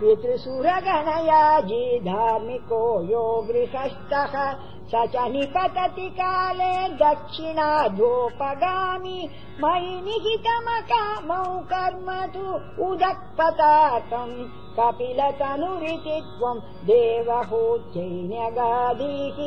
पितृसुरगणया जिधार्मिको यो गृहस्थः। स च निपतति काले दक्षिणाधोपगामि। मयि निहितमकामौ कर्म तु उदक्पतातम् कपिलतनुरिति त्वम् देवहूत्यै जैन्यगाधिः